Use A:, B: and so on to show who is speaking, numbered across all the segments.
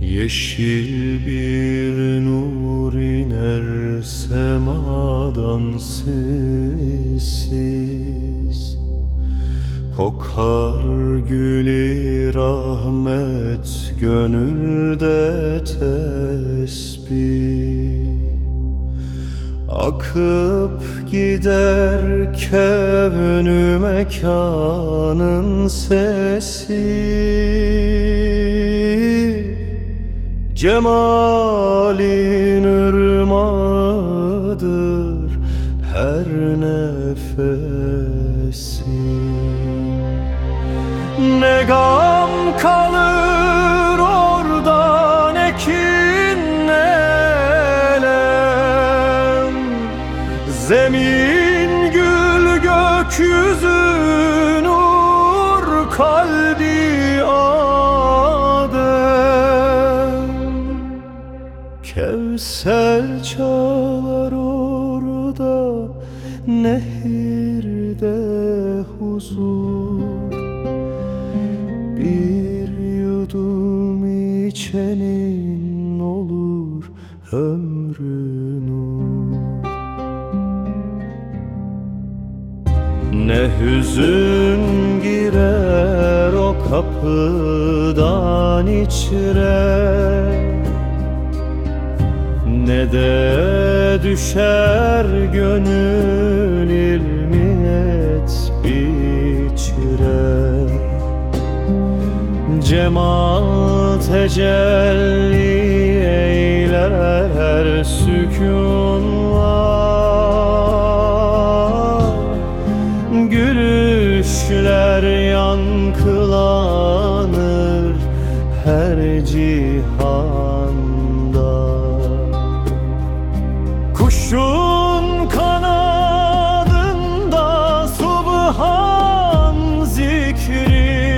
A: Yeşil bir nur iner semadan sessiz. Kokar gülü rahmet gönülde tesbih. Akıp gider kevnü mekanın sesi Cemalin ırmağıdır her nefesi. Ne gam kalır orada ne kin ne elem. Zemin gül gökyüzü nur kalbi Kevser çağlar orada nehirde huzur. Bir yudum içenin olur ömrünü Ne hüzün girer o kapıdan içre Ne de düşer gönül ilmiyet biçre. Cemal tecelli eyler sükunlar. Gülüşler yankılanır her cihanda Kuşun kanadında subhan zikri.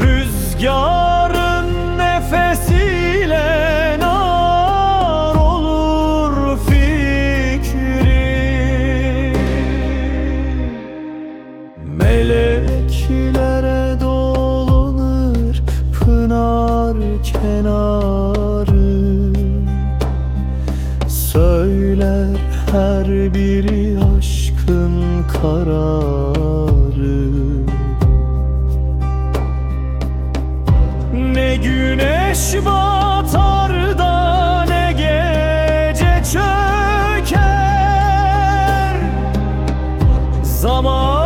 A: Rüzgarın nefesiyle nar olur fikri. Meleklere dolanır pınar kenarı Söyler her biri aşkın kararı. Ne güneş batar da ne gece çöker. Zamansızlık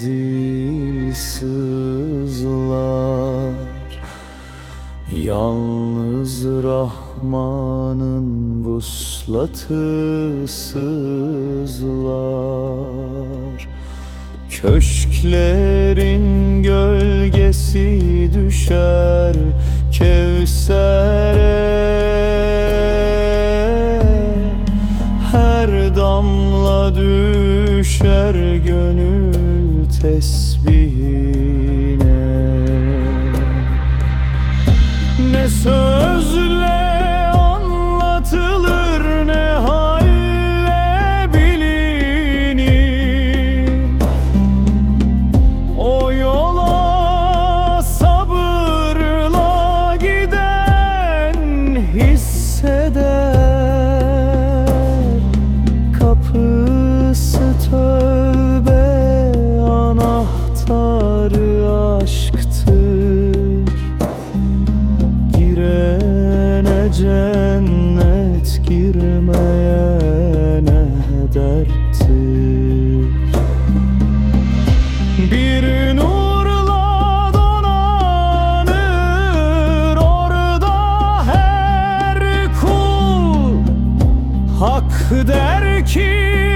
A: dil sızlar. Yalnız Rahman'ın vuslatı sızlar. Köşklerin gölgesi düşer tesbihine. Ne sözle anlatılır ne halle bilinir. O yola sabırla giden hisseder cennet girmeyene derttir? Bir nurla donanır orada her kul. Hak der ki